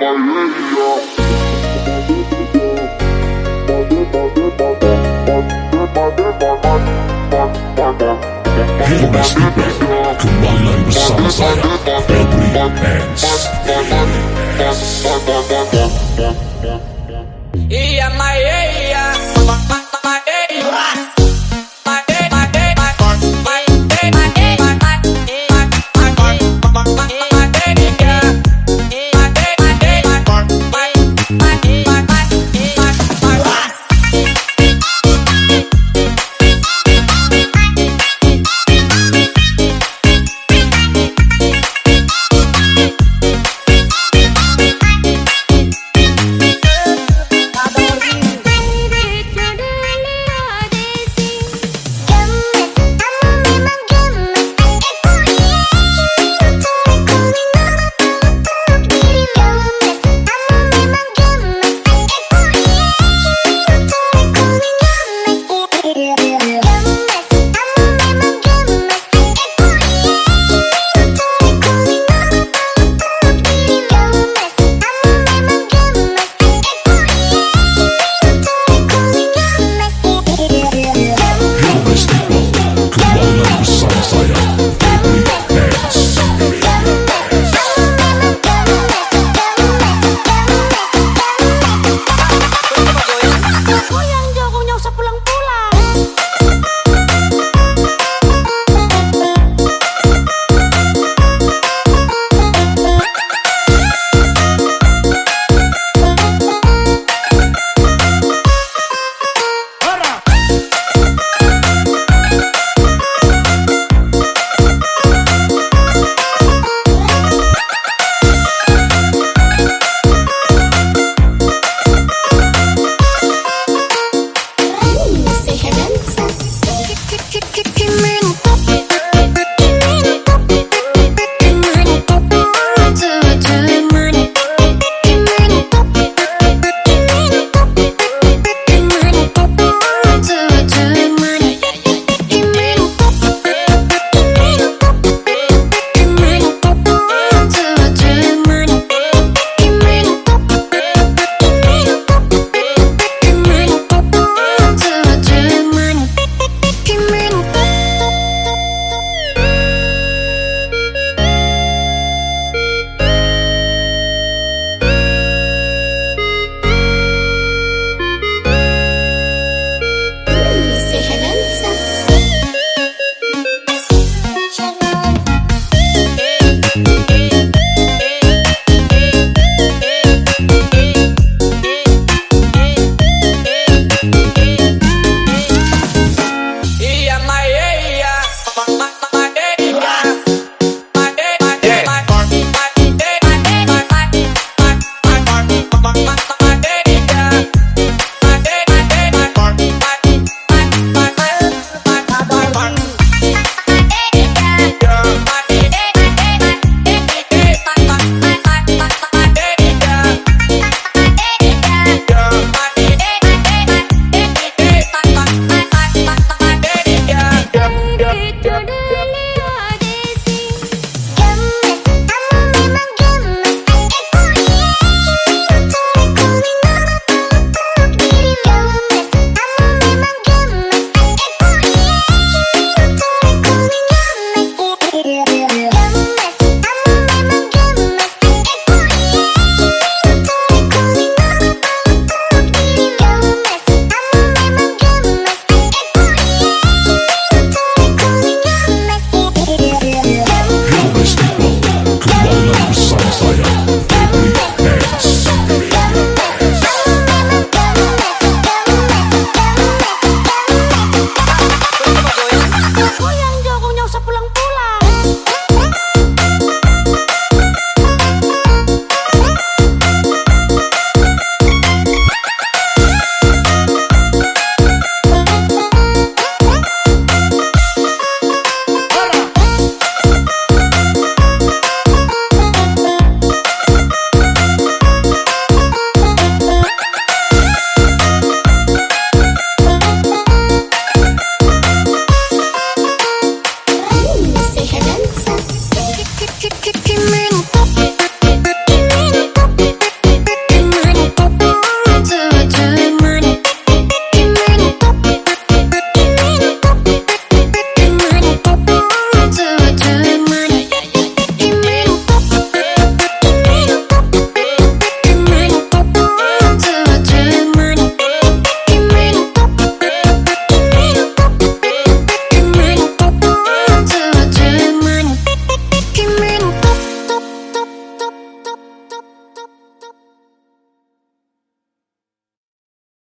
Hey Mas People, kembali lagi bersama saya Febri Hands Iya my